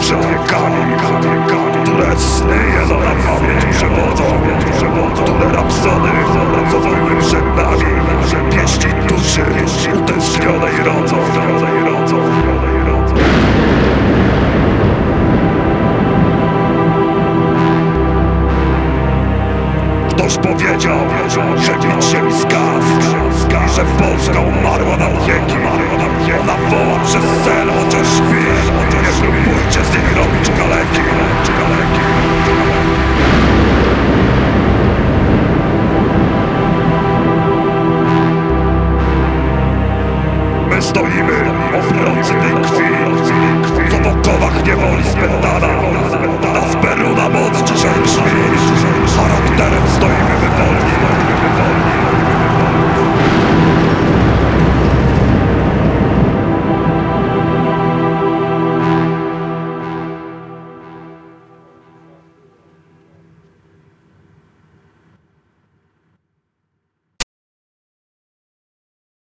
przed wiekami Które sny jedno na pamięć przewodzą Które rapsody, były przed nami. Pieści duszy utęsknionej rodzą Ktoś powiedział, że nic się śpi Nie próbujcie z niej robić kaleki My stoimy, obrońcy tej krwi